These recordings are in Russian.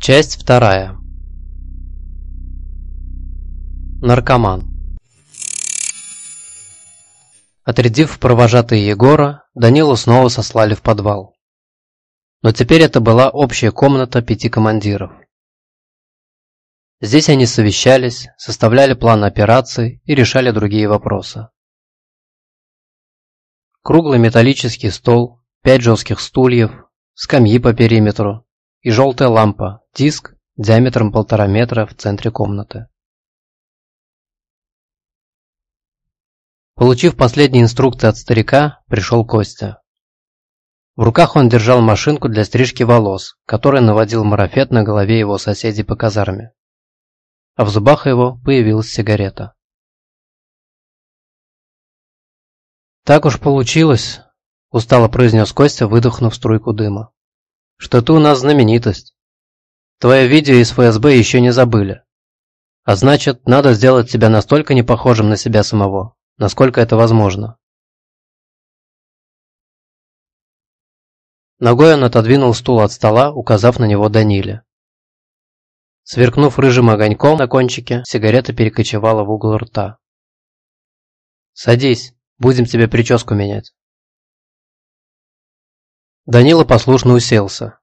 Часть вторая. Наркоман. Отрядив провожатые Егора, Данилу снова сослали в подвал. Но теперь это была общая комната пяти командиров. Здесь они совещались, составляли план операции и решали другие вопросы. Круглый металлический стол, пять жестких стульев, скамьи по периметру и желтая лампа, диск диаметром полтора метра в центре комнаты. Получив последние инструкции от старика, пришел Костя. В руках он держал машинку для стрижки волос, которая наводил марафет на голове его соседей по казарме. А в зубах его появилась сигарета. «Так уж получилось», – устало произнес Костя, выдохнув струйку дыма, – «что ты у нас знаменитость. Твое видео из ФСБ еще не забыли. А значит, надо сделать тебя настолько непохожим на себя самого, насколько это возможно. Ногой он отодвинул стул от стола, указав на него Даниле. Сверкнув рыжим огоньком на кончике, сигарета перекочевала в угол рта. «Садись, будем тебе прическу менять». Данила послушно уселся.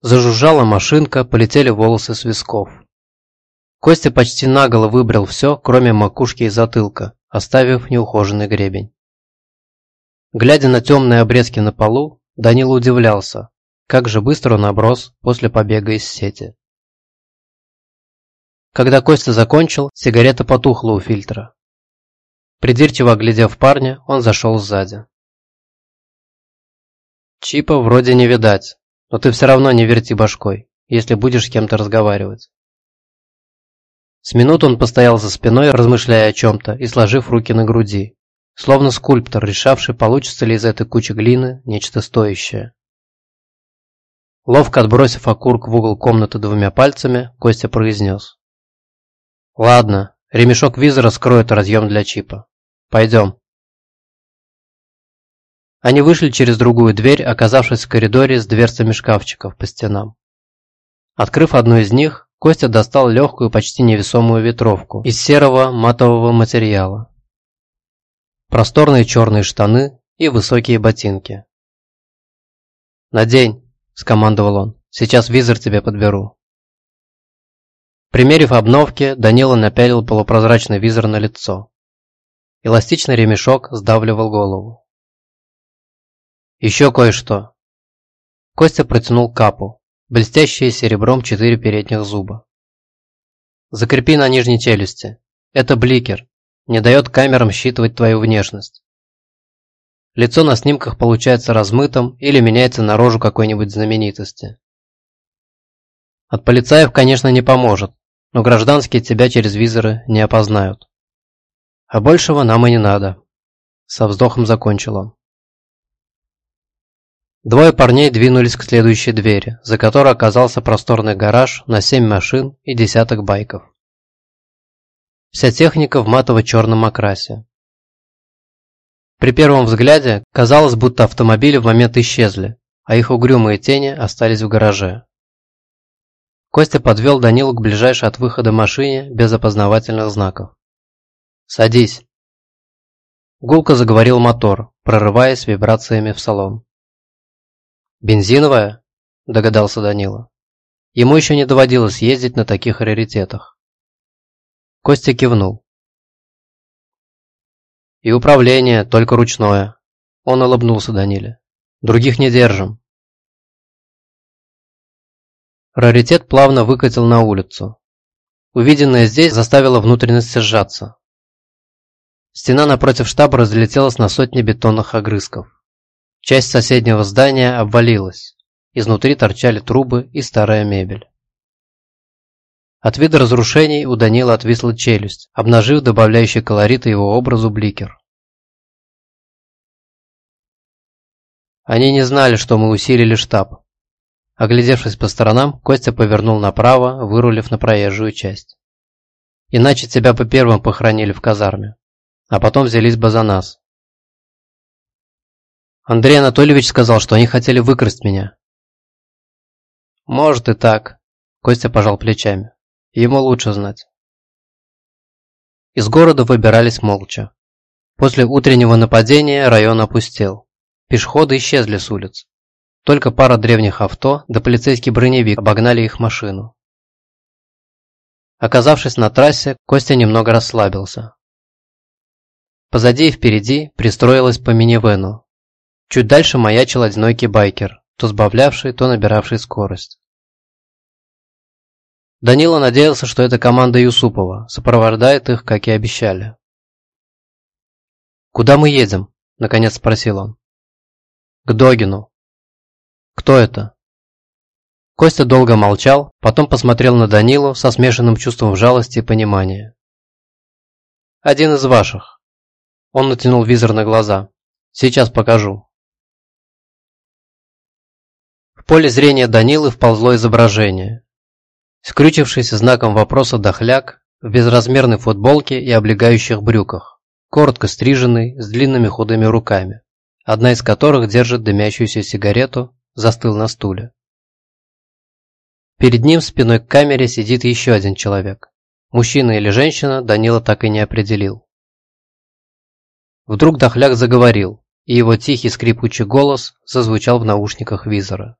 Зажужжала машинка, полетели волосы с висков. Костя почти наголо выбрал все, кроме макушки и затылка, оставив неухоженный гребень. Глядя на темные обрезки на полу, Данила удивлялся, как же быстро он оброс после побега из сети. Когда Костя закончил, сигарета потухла у фильтра. Придирчиво оглядев парня, он зашел сзади. Чипа вроде не видать, но ты все равно не верти башкой, если будешь с кем-то разговаривать. С минут он постоял за спиной, размышляя о чем-то и сложив руки на груди, словно скульптор, решавший, получится ли из этой кучи глины нечто стоящее. Ловко отбросив окурок в угол комнаты двумя пальцами, Костя произнес. «Ладно, ремешок визора скроет разъем для чипа. Пойдем». Они вышли через другую дверь, оказавшись в коридоре с дверцами шкафчиков по стенам. Открыв одну из них, Костя достал легкую, почти невесомую ветровку из серого матового материала просторные черные штаны и высокие ботинки. «Надень», – скомандовал он, – «сейчас визор тебе подберу». Примерив обновки, Данила напялил полупрозрачный визор на лицо. Эластичный ремешок сдавливал голову. «Еще кое-что». Костя протянул капу, блестящие серебром четыре передних зуба. «Закрепи на нижней челюсти. Это бликер, не дает камерам считывать твою внешность. Лицо на снимках получается размытым или меняется на рожу какой-нибудь знаменитости. От полицаев, конечно, не поможет, но гражданские тебя через визоры не опознают. А большего нам и не надо. Со вздохом закончил он. Двое парней двинулись к следующей двери, за которой оказался просторный гараж на семь машин и десяток байков. Вся техника в матово-черном окрасе. При первом взгляде казалось, будто автомобили в момент исчезли, а их угрюмые тени остались в гараже. Костя подвел Данилу к ближайшей от выхода машине без опознавательных знаков. «Садись!» Гулко заговорил мотор, прорываясь вибрациями в салон. «Бензиновая?» – догадался Данила. Ему еще не доводилось ездить на таких раритетах. Костя кивнул. «И управление только ручное», – он улыбнулся Даниле. «Других не держим». Раритет плавно выкатил на улицу. Увиденное здесь заставило внутренности сжаться. Стена напротив штаба разлетелась на сотни бетонных огрызков. Часть соседнего здания обвалилась. Изнутри торчали трубы и старая мебель. От вида разрушений у Данила отвисла челюсть, обнажив добавляющий колорита его образу бликер. Они не знали, что мы усилили штаб. Оглядевшись по сторонам, Костя повернул направо, вырулив на проезжую часть. Иначе тебя бы первым похоронили в казарме, а потом взялись бы за нас. Андрей Анатольевич сказал, что они хотели выкрасть меня. Может и так, Костя пожал плечами. Ему лучше знать. Из города выбирались молча. После утреннего нападения район опустел. Пешеходы исчезли с улиц. Только пара древних авто да полицейский броневик обогнали их машину. Оказавшись на трассе, Костя немного расслабился. Позади и впереди пристроилась по минивену. Чуть дальше маячил одинокий байкер, то сбавлявший, то набиравший скорость. Данила надеялся, что это команда Юсупова, сопровождает их, как и обещали. «Куда мы едем?» – наконец спросил он. «К Догину». «Кто это?» Костя долго молчал, потом посмотрел на Данилу со смешанным чувством жалости и понимания. «Один из ваших». Он натянул визор на глаза. «Сейчас покажу». Поле зрения Данилы вползло изображение. Скрючившийся знаком вопроса дохляк в безразмерной футболке и облегающих брюках, коротко стриженный, с длинными худыми руками, одна из которых держит дымящуюся сигарету, застыл на стуле. Перед ним спиной к камере сидит еще один человек. Мужчина или женщина Данила так и не определил. Вдруг Дохляк заговорил, и его тихий скрипучий голос зазвучал в наушниках визора.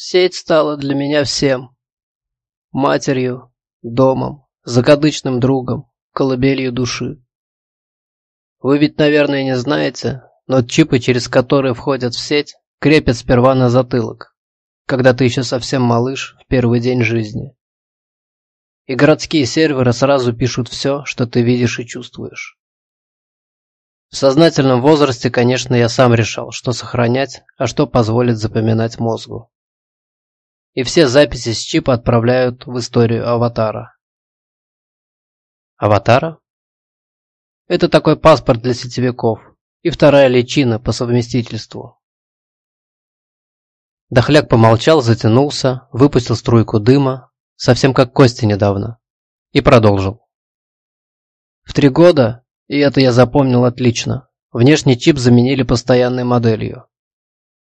Сеть стала для меня всем. Матерью, домом, закадычным другом, колыбелью души. Вы ведь, наверное, не знаете, но чипы, через которые входят в сеть, крепят сперва на затылок когда ты еще совсем малыш в первый день жизни. И городские серверы сразу пишут все, что ты видишь и чувствуешь. В сознательном возрасте, конечно, я сам решал, что сохранять, а что позволит запоминать мозгу. И все записи с чипа отправляют в историю аватара. Аватара? Это такой паспорт для сетевиков и вторая личина по совместительству. Дохляк помолчал, затянулся, выпустил струйку дыма, совсем как Костя недавно, и продолжил. В три года, и это я запомнил отлично, внешний чип заменили постоянной моделью.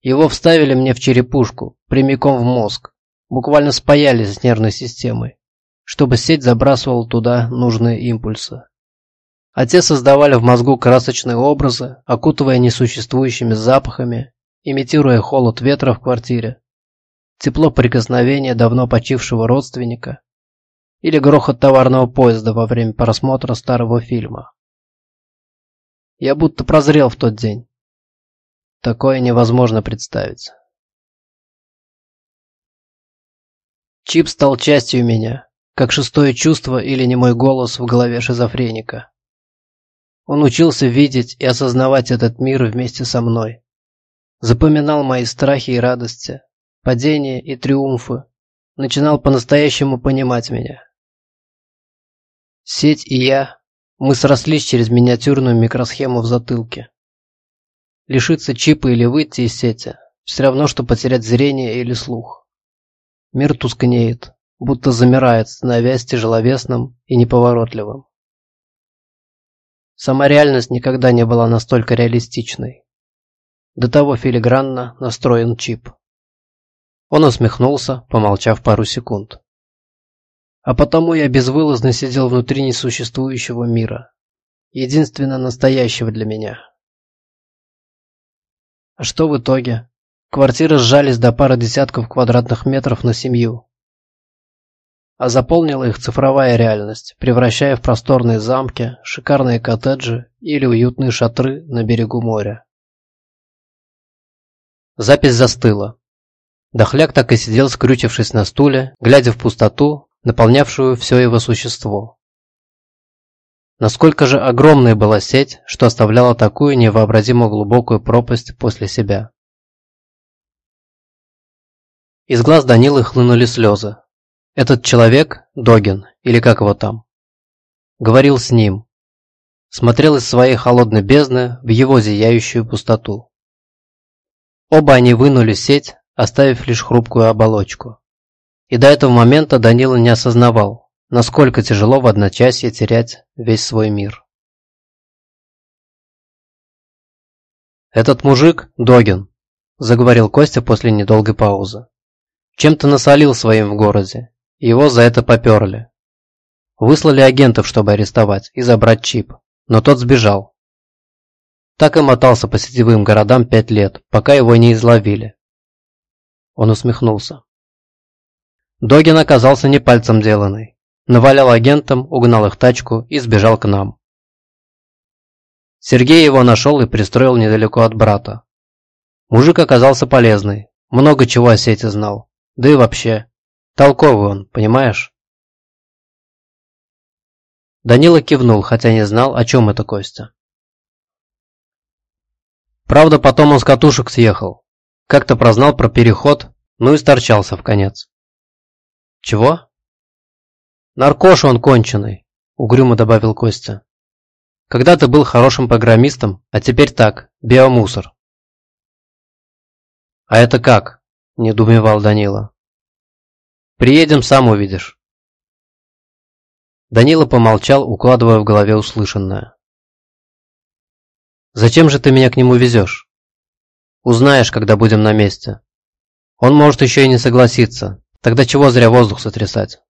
Его вставили мне в черепушку, прямиком в мозг, буквально спаяли с нервной системой, чтобы сеть забрасывала туда нужные импульсы. А те создавали в мозгу красочные образы, окутывая несуществующими запахами имитируя холод ветра в квартире, тепло прикосновения давно почившего родственника или грохот товарного поезда во время просмотра старого фильма. Я будто прозрел в тот день. Такое невозможно представить. Чип стал частью меня, как шестое чувство или немой голос в голове шизофреника. Он учился видеть и осознавать этот мир вместе со мной запоминал мои страхи и радости, падения и триумфы, начинал по-настоящему понимать меня. Сеть и я, мы срослись через миниатюрную микросхему в затылке. Лишиться чипа или выйти из сети – все равно, что потерять зрение или слух. Мир тускнеет, будто замирает, становясь тяжеловесным и неповоротливым. Сама реальность никогда не была настолько реалистичной. До того филигранно настроен чип. Он усмехнулся, помолчав пару секунд. А потому я безвылазно сидел внутри несуществующего мира. Единственно настоящего для меня. А что в итоге? Квартиры сжались до пары десятков квадратных метров на семью. А заполнила их цифровая реальность, превращая в просторные замки, шикарные коттеджи или уютные шатры на берегу моря. Запись застыла. Дохляк так и сидел, скрючившись на стуле, глядя в пустоту, наполнявшую все его существо. Насколько же огромной была сеть, что оставляла такую невообразимо глубокую пропасть после себя. Из глаз Данилы хлынули слезы. Этот человек, Догин, или как его там, говорил с ним, смотрел из своей холодной бездны в его зияющую пустоту. Оба они вынули сеть, оставив лишь хрупкую оболочку. И до этого момента Данила не осознавал, насколько тяжело в одночасье терять весь свой мир. «Этот мужик – Догин», – заговорил Костя после недолгой паузы. Чем-то насолил своим в городе, его за это поперли. Выслали агентов, чтобы арестовать и забрать чип, но тот сбежал. Так и мотался по сетевым городам пять лет, пока его не изловили. Он усмехнулся. Догин оказался не пальцем деланный. Навалял агентам, угнал их тачку и сбежал к нам. Сергей его нашел и пристроил недалеко от брата. Мужик оказался полезный, много чего о сети знал. Да и вообще, толковый он, понимаешь? Данила кивнул, хотя не знал, о чем это Костя. Правда, потом он с катушек съехал. Как-то прознал про переход, ну и сторчался в конец. Чего? Наркош он конченый, угрюмо добавил Костя. Когда ты был хорошим программистом, а теперь так, биомусор. А это как? Недоумевал Данила. Приедем, сам увидишь. Данила помолчал, укладывая в голове услышанное. «Зачем же ты меня к нему везешь? Узнаешь, когда будем на месте. Он может еще и не согласиться, тогда чего зря воздух сотрясать?»